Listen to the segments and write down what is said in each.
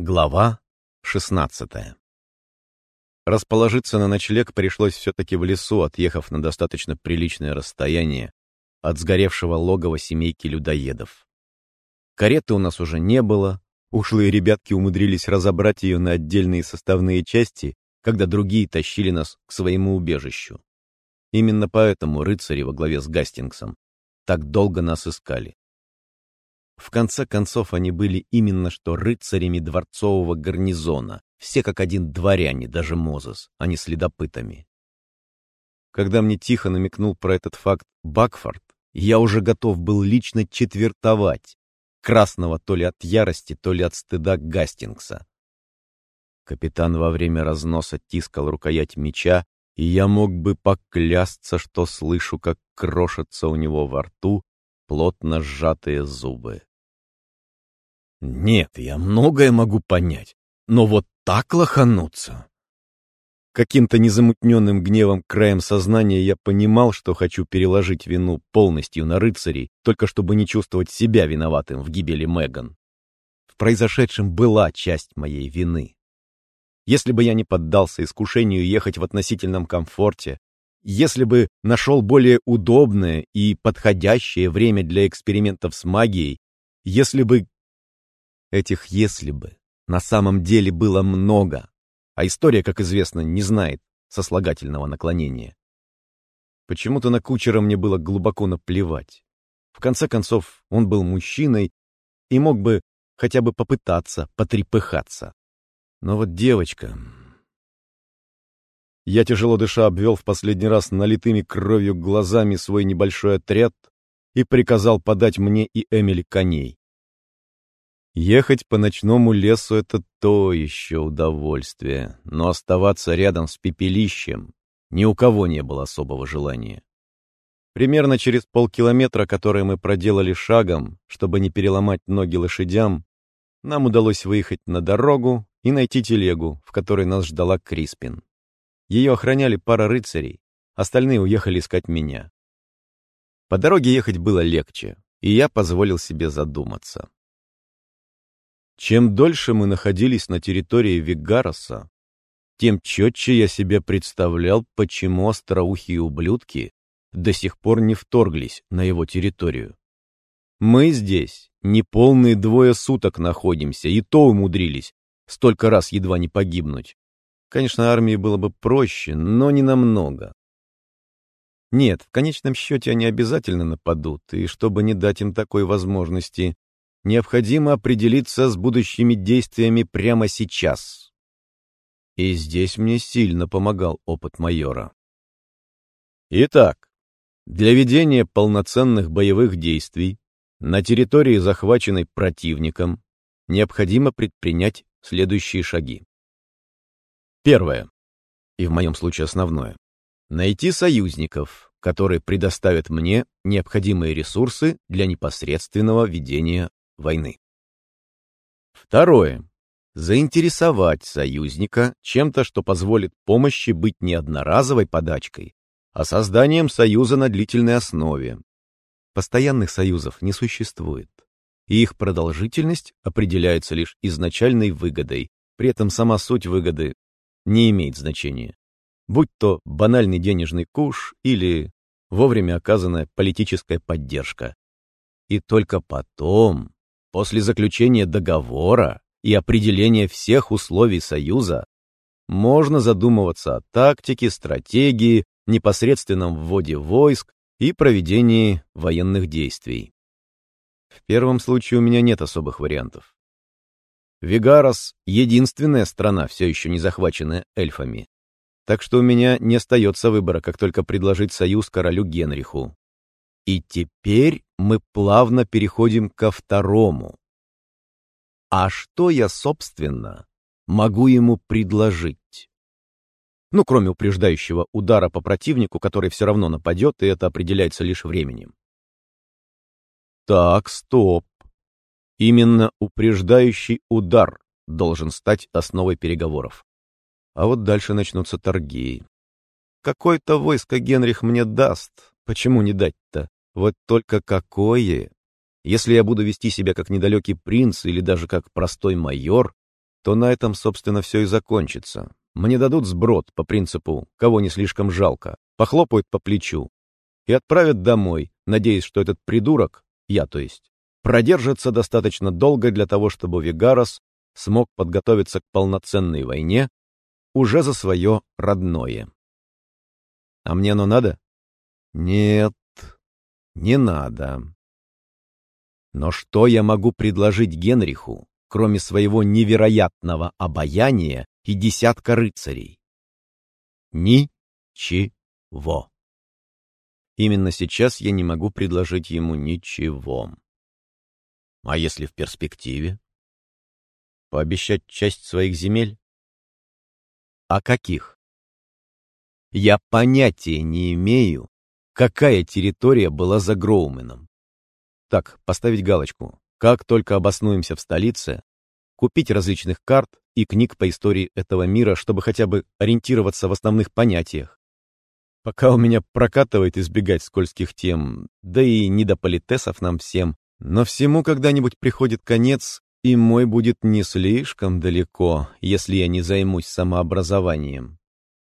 Глава 16 Расположиться на ночлег пришлось все-таки в лесу, отъехав на достаточно приличное расстояние от сгоревшего логова семейки людоедов. Кареты у нас уже не было, ушлые ребятки умудрились разобрать ее на отдельные составные части, когда другие тащили нас к своему убежищу. Именно поэтому рыцари во главе с Гастингсом так долго нас искали. В конце концов, они были именно что рыцарями дворцового гарнизона, все как один дворяне, даже Мозес, а не следопытами. Когда мне тихо намекнул про этот факт Бакфорд, я уже готов был лично четвертовать красного то ли от ярости, то ли от стыда Гастингса. Капитан во время разноса тискал рукоять меча, и я мог бы поклясться, что слышу, как крошатся у него во рту плотно сжатые зубы. Нет, я многое могу понять, но вот так лохануться... Каким-то незамутненным гневом краем сознания я понимал, что хочу переложить вину полностью на рыцарей, только чтобы не чувствовать себя виноватым в гибели Меган. В произошедшем была часть моей вины. Если бы я не поддался искушению ехать в относительном комфорте, если бы нашел более удобное и подходящее время для экспериментов с магией, если бы Этих «если бы» на самом деле было много, а история, как известно, не знает сослагательного наклонения. Почему-то на кучера мне было глубоко наплевать. В конце концов, он был мужчиной и мог бы хотя бы попытаться потрепыхаться. Но вот девочка... Я тяжело дыша обвел в последний раз налитыми кровью глазами свой небольшой отряд и приказал подать мне и Эмили коней. Ехать по ночному лесу — это то еще удовольствие, но оставаться рядом с пепелищем ни у кого не было особого желания. Примерно через полкилометра, который мы проделали шагом, чтобы не переломать ноги лошадям, нам удалось выехать на дорогу и найти телегу, в которой нас ждала Криспин. Ее охраняли пара рыцарей, остальные уехали искать меня. По дороге ехать было легче, и я позволил себе задуматься. Чем дольше мы находились на территории Вигароса, тем четче я себе представлял, почему остроухие ублюдки до сих пор не вторглись на его территорию. Мы здесь не полные двое суток находимся, и то умудрились столько раз едва не погибнуть. Конечно, армии было бы проще, но не намного. Нет, в конечном счете они обязательно нападут, и чтобы не дать им такой возможности, необходимо определиться с будущими действиями прямо сейчас. И здесь мне сильно помогал опыт майора. Итак, для ведения полноценных боевых действий на территории, захваченной противником, необходимо предпринять следующие шаги. Первое, и в моем случае основное, найти союзников, которые предоставят мне необходимые ресурсы для непосредственного ведения войны. Второе. Заинтересовать союзника чем-то, что позволит помощи быть не одноразовой подачкой, а созданием союза на длительной основе. Постоянных союзов не существует, и их продолжительность определяется лишь изначальной выгодой, при этом сама суть выгоды не имеет значения. Будь то банальный денежный куш или вовремя оказанная политическая поддержка. И только потом После заключения договора и определения всех условий Союза можно задумываться о тактике, стратегии, непосредственном вводе войск и проведении военных действий. В первом случае у меня нет особых вариантов. Вигарос — единственная страна, все еще не захваченная эльфами. Так что у меня не остается выбора, как только предложить союз королю Генриху. И теперь мы плавно переходим ко второму. А что я, собственно, могу ему предложить? Ну, кроме упреждающего удара по противнику, который все равно нападет, и это определяется лишь временем. Так, стоп. Именно упреждающий удар должен стать основой переговоров. А вот дальше начнутся торги. Какое-то войско Генрих мне даст. Почему не дать-то? Вот только какое! Если я буду вести себя как недалекий принц или даже как простой майор, то на этом, собственно, все и закончится. Мне дадут сброд по принципу «кого не слишком жалко», похлопают по плечу и отправят домой, надеясь, что этот придурок, я то есть, продержится достаточно долго для того, чтобы Вигарос смог подготовиться к полноценной войне уже за свое родное. А мне оно надо? Нет, не надо. Но что я могу предложить Генриху, кроме своего невероятного обаяния и десятка рыцарей? Ничего. Именно сейчас я не могу предложить ему ничего. А если в перспективе? Пообещать часть своих земель? А каких? Я понятия не имею, какая территория была за Гроуменом. Так, поставить галочку. Как только обоснуемся в столице, купить различных карт и книг по истории этого мира, чтобы хотя бы ориентироваться в основных понятиях. Пока у меня прокатывает избегать скользких тем, да и не до политесов нам всем, но всему когда-нибудь приходит конец, и мой будет не слишком далеко, если я не займусь самообразованием.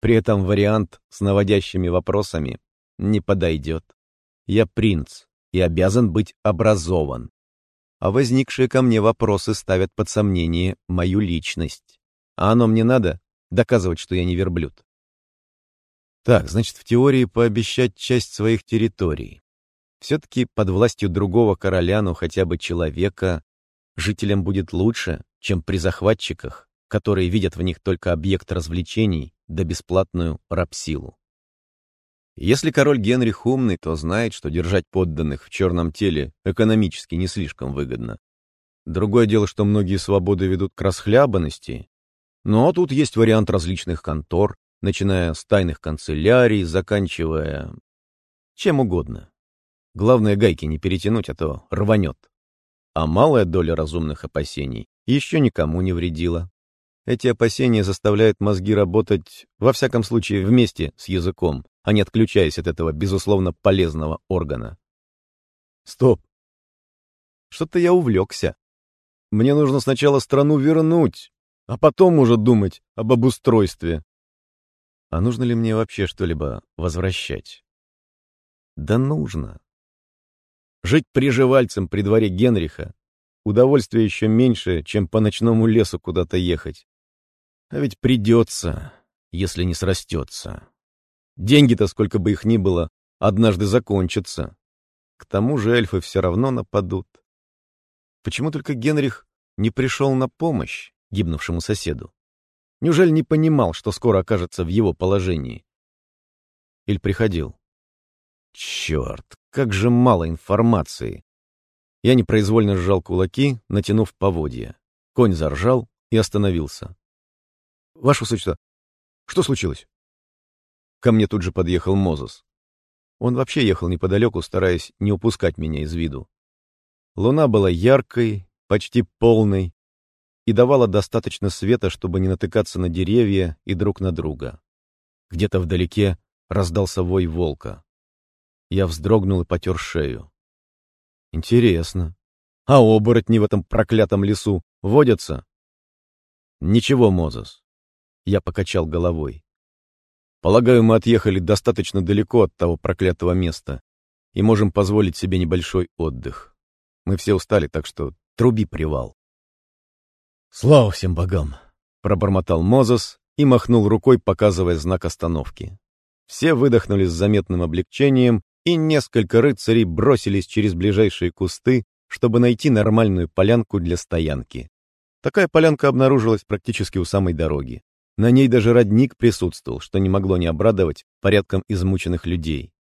При этом вариант с наводящими вопросами не подойдет. Я принц и обязан быть образован. А возникшие ко мне вопросы ставят под сомнение мою личность. А оно мне надо доказывать, что я не верблюд. Так, значит, в теории пообещать часть своих территорий. Все-таки под властью другого короля, ну хотя бы человека, жителям будет лучше, чем при захватчиках, которые видят в них только объект развлечений да бесплатную рабсилу. Если король Генрих умный, то знает, что держать подданных в черном теле экономически не слишком выгодно. Другое дело, что многие свободы ведут к расхлябанности, но тут есть вариант различных контор, начиная с тайных канцелярий, заканчивая чем угодно. Главное, гайки не перетянуть, а то рванет. А малая доля разумных опасений еще никому не вредила. Эти опасения заставляют мозги работать, во всяком случае, вместе с языком, а не отключаясь от этого, безусловно, полезного органа. Стоп. Что-то я увлекся. Мне нужно сначала страну вернуть, а потом уже думать об обустройстве. А нужно ли мне вообще что-либо возвращать? Да нужно. Жить приживальцем при дворе Генриха удовольствие еще меньше, чем по ночному лесу куда-то ехать. А ведь придется, если не срастется. Деньги-то, сколько бы их ни было, однажды закончатся. К тому же эльфы все равно нападут. Почему только Генрих не пришел на помощь гибнувшему соседу? Неужели не понимал, что скоро окажется в его положении? Или приходил? Черт, как же мало информации. Я непроизвольно сжал кулаки, натянув поводья. Конь заржал и остановился. — Ваше Высочество, что случилось? Ко мне тут же подъехал Мозес. Он вообще ехал неподалеку, стараясь не упускать меня из виду. Луна была яркой, почти полной, и давала достаточно света, чтобы не натыкаться на деревья и друг на друга. Где-то вдалеке раздался вой волка. Я вздрогнул и потер шею. Интересно. А оборотни в этом проклятом лесу водятся? Ничего, Мозес. Я покачал головой. Полагаю, мы отъехали достаточно далеко от того проклятого места и можем позволить себе небольшой отдых. Мы все устали, так что труби привал. Слава всем богам! Пробормотал Мозес и махнул рукой, показывая знак остановки. Все выдохнули с заметным облегчением и несколько рыцарей бросились через ближайшие кусты, чтобы найти нормальную полянку для стоянки. Такая полянка обнаружилась практически у самой дороги. На ней даже родник присутствовал, что не могло не обрадовать порядком измученных людей.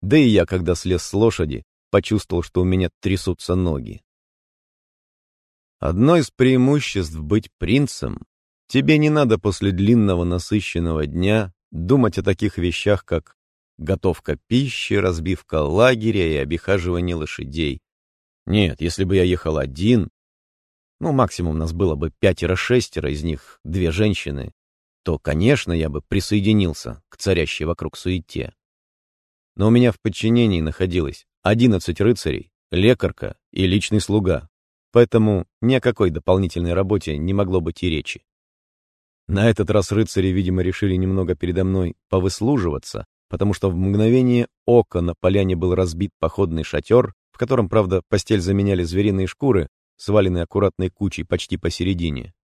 Да и я, когда слез с лошади, почувствовал, что у меня трясутся ноги. Одно из преимуществ быть принцем — тебе не надо после длинного насыщенного дня думать о таких вещах, как готовка пищи, разбивка лагеря и обихаживание лошадей. Нет, если бы я ехал один, ну, максимум нас было бы пятеро-шестеро, из них две женщины, то, конечно, я бы присоединился к царящей вокруг суете. Но у меня в подчинении находилось одиннадцать рыцарей, лекарка и личный слуга. поэтому ни о какой дополнительной работе не могло быть и речи. На этот раз рыцари, видимо, решили немного передо мной повыслуживаться, потому что в мгновение ока на поляне был разбит походный шатер, в котором, правда, постель заменяли звериные шкуры, сваленные аккуратной кучей почти посередине.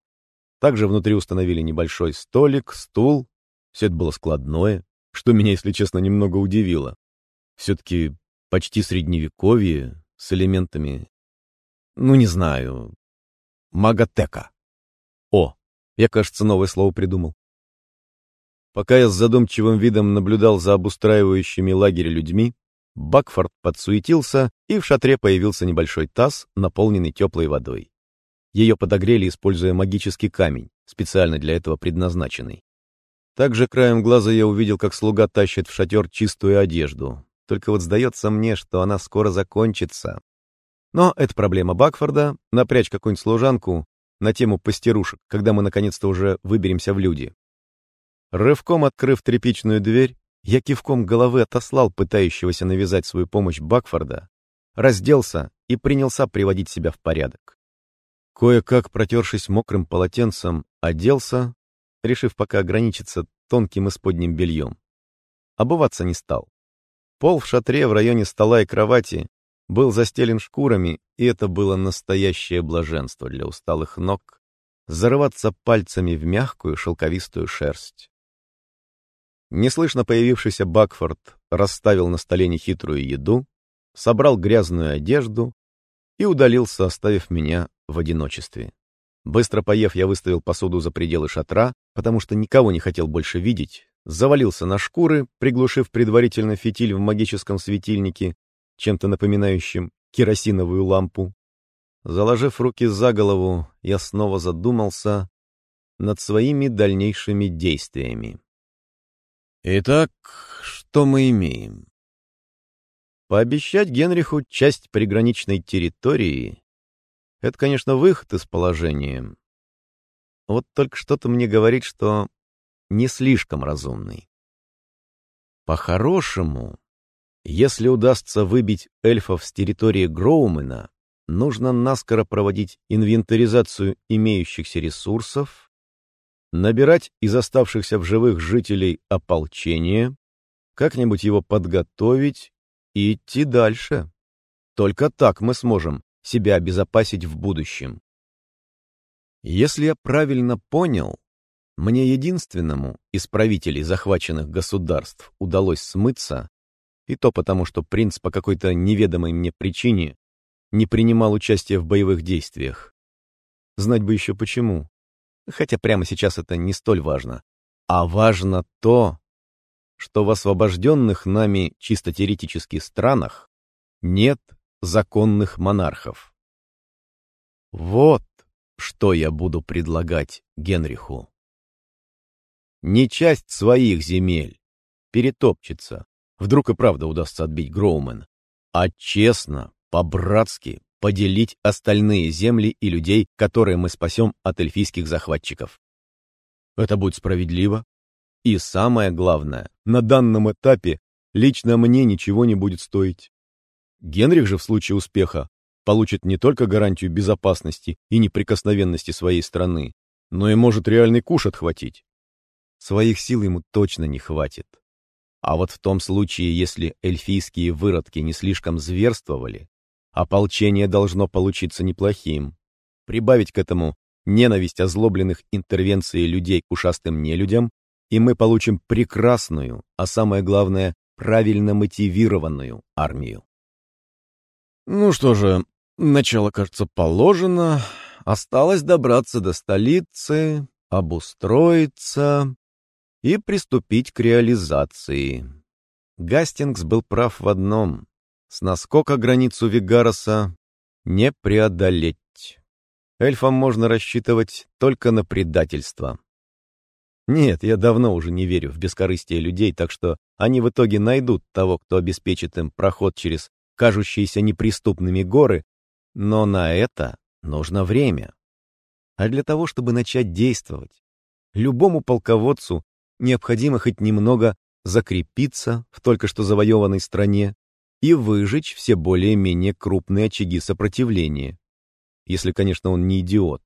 Также внутри установили небольшой столик, стул. Все это было складное, что меня, если честно, немного удивило. Все-таки почти средневековье с элементами, ну, не знаю, маготека. О, я, кажется, новое слово придумал. Пока я с задумчивым видом наблюдал за обустраивающими лагерь людьми, Бакфорд подсуетился, и в шатре появился небольшой таз, наполненный теплой водой. Ее подогрели, используя магический камень, специально для этого предназначенный. Также краем глаза я увидел, как слуга тащит в шатер чистую одежду. Только вот сдается мне, что она скоро закончится. Но это проблема Бакфорда — напрячь какую-нибудь служанку на тему пастерушек, когда мы наконец-то уже выберемся в люди. Рывком открыв тряпичную дверь, я кивком головы отослал пытающегося навязать свою помощь Бакфорда, разделся и принялся приводить себя в порядок. Кое-как, протершись мокрым полотенцем, оделся, решив пока ограничиться тонким исподним бельем. Обуваться не стал. Пол в шатре в районе стола и кровати был застелен шкурами, и это было настоящее блаженство для усталых ног зарываться пальцами в мягкую шелковистую шерсть. Неслышно появившийся Бакфорд расставил на столе нехитрую еду, собрал грязную одежду и удалился, оставив меня в одиночестве. Быстро поев, я выставил посуду за пределы шатра, потому что никого не хотел больше видеть, завалился на шкуры, приглушив предварительно фитиль в магическом светильнике, чем-то напоминающим керосиновую лампу. Заложив руки за голову, я снова задумался над своими дальнейшими действиями. Итак, что мы имеем? Пообещать Генриху часть приграничной территории — это, конечно, выход из положения. Вот только что-то мне говорит, что не слишком разумный. По-хорошему, если удастся выбить эльфов с территории Гроумена, нужно наскоро проводить инвентаризацию имеющихся ресурсов набирать из оставшихся в живых жителей ополчение, как-нибудь его подготовить и идти дальше. Только так мы сможем себя обезопасить в будущем. Если я правильно понял, мне единственному из правителей захваченных государств удалось смыться, и то потому, что принц по какой-то неведомой мне причине не принимал участия в боевых действиях. Знать бы еще почему хотя прямо сейчас это не столь важно. А важно то, что в освобожденных нами чисто теоретически странах нет законных монархов. Вот что я буду предлагать Генриху. Не часть своих земель перетопчется, вдруг и правда удастся отбить Гроумен, а честно, по-братски поделить остальные земли и людей, которые мы спасем от эльфийских захватчиков. Это будет справедливо. И самое главное, на данном этапе лично мне ничего не будет стоить. Генрих же в случае успеха получит не только гарантию безопасности и неприкосновенности своей страны, но и может реальный куш отхватить. Своих сил ему точно не хватит. А вот в том случае, если эльфийские выродки не слишком зверствовали, Ополчение должно получиться неплохим. Прибавить к этому ненависть озлобленных интервенцией людей к ушастым нелюдям, и мы получим прекрасную, а самое главное, правильно мотивированную армию. Ну что же, начало, кажется, положено. Осталось добраться до столицы, обустроиться и приступить к реализации. Гастингс был прав в одном. С наскока границу Вигароса не преодолеть. Эльфам можно рассчитывать только на предательство. Нет, я давно уже не верю в бескорыстие людей, так что они в итоге найдут того, кто обеспечит им проход через кажущиеся неприступными горы, но на это нужно время. А для того, чтобы начать действовать, любому полководцу необходимо хоть немного закрепиться в только что завоеванной стране, и выжечь все более-менее крупные очаги сопротивления. если, конечно, он не идиот.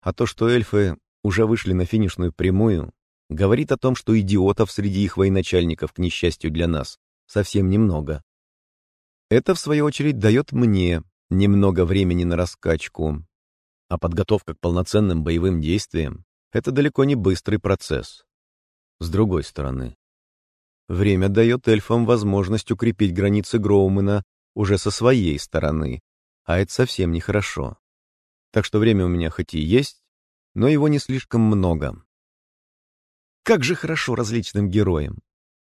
А то, что эльфы уже вышли на финишную прямую, говорит о том, что идиотов среди их военачальников, к несчастью для нас, совсем немного. Это, в свою очередь, дает мне немного времени на раскачку, а подготовка к полноценным боевым действиям — это далеко не быстрый процесс. С другой стороны, время дает эльфам возможность укрепить границы Гроумена уже со своей стороны, а это совсем нехорошо. Так что время у меня хоть и есть, но его не слишком много. Как же хорошо различным героям!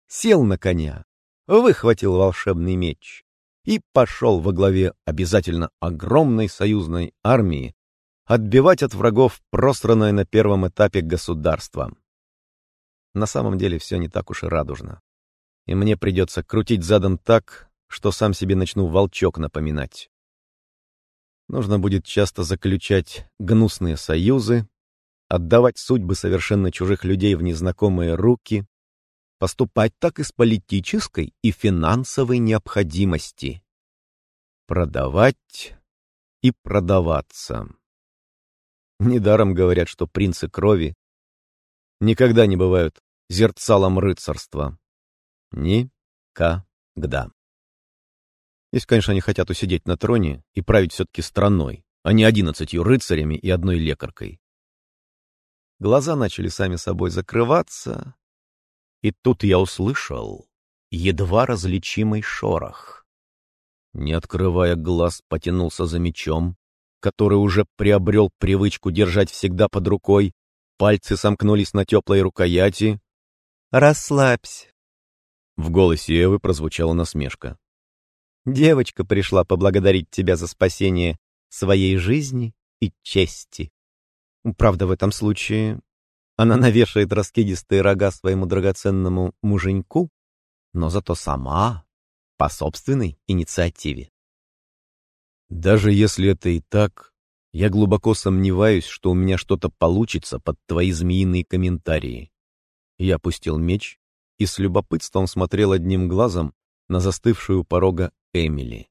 Сел на коня, выхватил волшебный меч и пошел во главе обязательно огромной союзной армии отбивать от врагов пространное на первом этапе государство. На самом деле все не так уж и радужно. И мне придется крутить задом так, что сам себе начну волчок напоминать. Нужно будет часто заключать гнусные союзы, отдавать судьбы совершенно чужих людей в незнакомые руки, поступать так из политической и финансовой необходимости, продавать и продаваться. Недаром говорят, что принцы крови никогда не бывают зерцалом рыцарства. Никогда. Если, конечно, они хотят усидеть на троне и править все-таки страной, а не одиннадцатью рыцарями и одной лекаркой. Глаза начали сами собой закрываться, и тут я услышал едва различимый шорох. Не открывая глаз, потянулся за мечом, который уже приобрел привычку держать всегда под рукой, пальцы сомкнулись на теплой рукояти. «Расслабься!» В голосе Эвы прозвучала насмешка. Девочка пришла поблагодарить тебя за спасение своей жизни и чести. Правда, в этом случае она навешает раскидистые рога своему драгоценному муженьку, но зато сама по собственной инициативе. Даже если это и так, я глубоко сомневаюсь, что у меня что-то получится под твои змеиные комментарии. Я опустил меч и с любопытством смотрел одним глазом на застывшую у порога Эмили.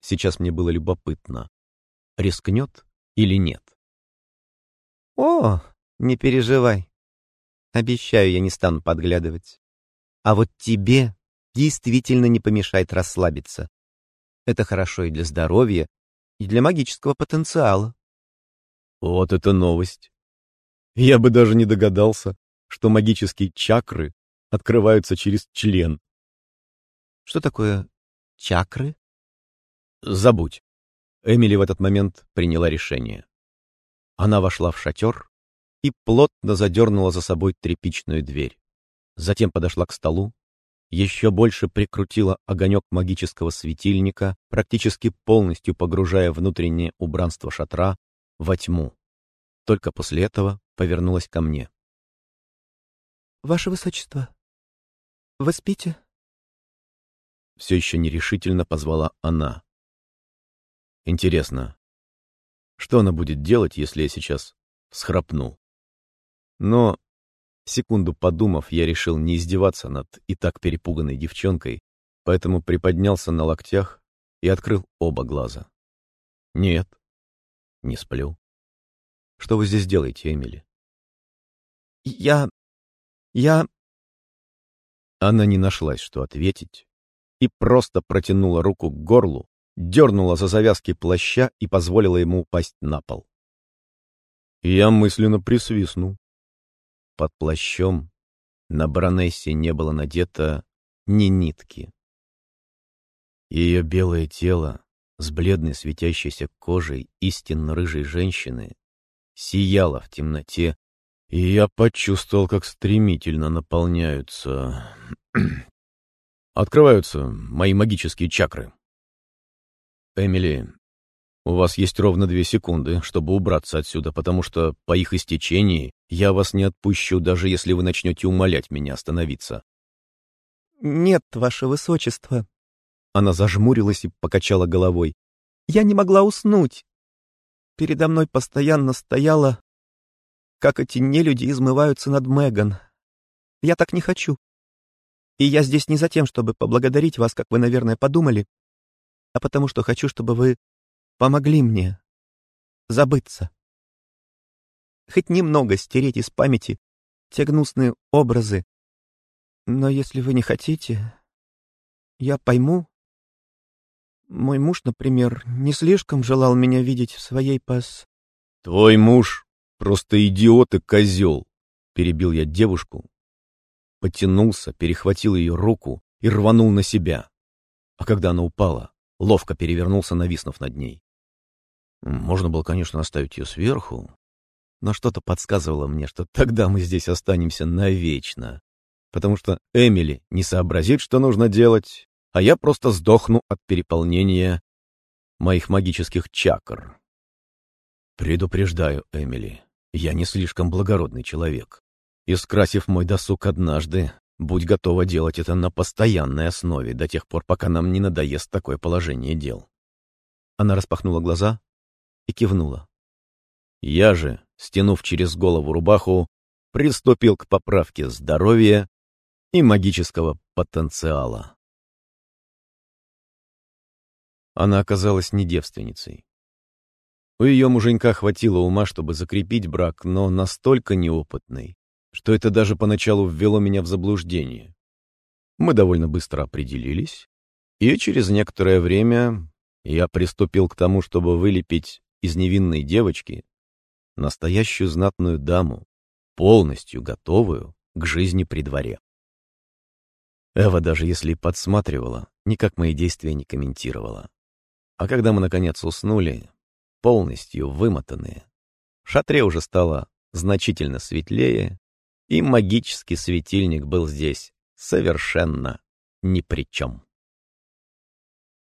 Сейчас мне было любопытно, рискнет или нет. «О, не переживай. Обещаю, я не стану подглядывать. А вот тебе действительно не помешает расслабиться. Это хорошо и для здоровья, и для магического потенциала». Вот это новость. Я бы даже не догадался, что магические чакры открываются через член. Что такое чакры? Забудь. Эмили в этот момент приняла решение. Она вошла в шатер и плотно задернула за собой тряпичную дверь. Затем подошла к столу, еще больше прикрутила огонек магического светильника, практически полностью погружая внутреннее убранство шатра во тьму. Только после этого повернулась ко мне. «Ваше Высочество, вы спите?» все еще нерешительно позвала она. Интересно, что она будет делать, если я сейчас схрапну? Но, секунду подумав, я решил не издеваться над и так перепуганной девчонкой, поэтому приподнялся на локтях и открыл оба глаза. Нет, не сплю. Что вы здесь делаете, Эмили? Я... я... Она не нашлась, что ответить, и просто протянула руку к горлу, дернула за завязки плаща и позволила ему упасть на пол. Я мысленно присвистнул. Под плащом на баронессе не было надето ни нитки. Ее белое тело с бледной светящейся кожей истинно рыжей женщины сияло в темноте, и я почувствовал, как стремительно наполняются Открываются мои магические чакры. Эмили, у вас есть ровно две секунды, чтобы убраться отсюда, потому что по их истечении я вас не отпущу, даже если вы начнете умолять меня остановиться. Нет, ваше высочество. Она зажмурилась и покачала головой. Я не могла уснуть. Передо мной постоянно стояла, как эти нелюди измываются над Меган. Я так не хочу. И я здесь не за тем, чтобы поблагодарить вас, как вы, наверное, подумали, а потому что хочу, чтобы вы помогли мне. забыться. Хоть немного стереть из памяти те гнусные образы. Но если вы не хотите, я пойму. Мой муж, например, не слишком желал меня видеть в своей пас... Твой муж просто идиот и козел, перебил я девушку, потянулся, перехватил ее руку и рванул на себя. А когда она упала, ловко перевернулся, нависнув над ней. Можно было, конечно, оставить ее сверху, но что-то подсказывало мне, что тогда мы здесь останемся навечно, потому что Эмили не сообразит, что нужно делать, а я просто сдохну от переполнения моих магических чакр. Предупреждаю, Эмили, я не слишком благородный человек. И скрасив мой досуг однажды, будь готова делать это на постоянной основе до тех пор, пока нам не надоест такое положение дел. Она распахнула глаза и кивнула. Я же, стянув через голову рубаху, приступил к поправке здоровья и магического потенциала. Она оказалась не девственницей. У ее муженька хватило ума, чтобы закрепить брак, но настолько неопытный, что это даже поначалу ввело меня в заблуждение. Мы довольно быстро определились, и через некоторое время я приступил к тому, чтобы вылепить из невинной девочки настоящую знатную даму, полностью готовую к жизни при дворе. Эва даже если подсматривала, никак мои действия не комментировала. А когда мы, наконец, уснули, полностью вымотанные, в шатре уже стало значительно светлее, и магический светильник был здесь совершенно ни при чем.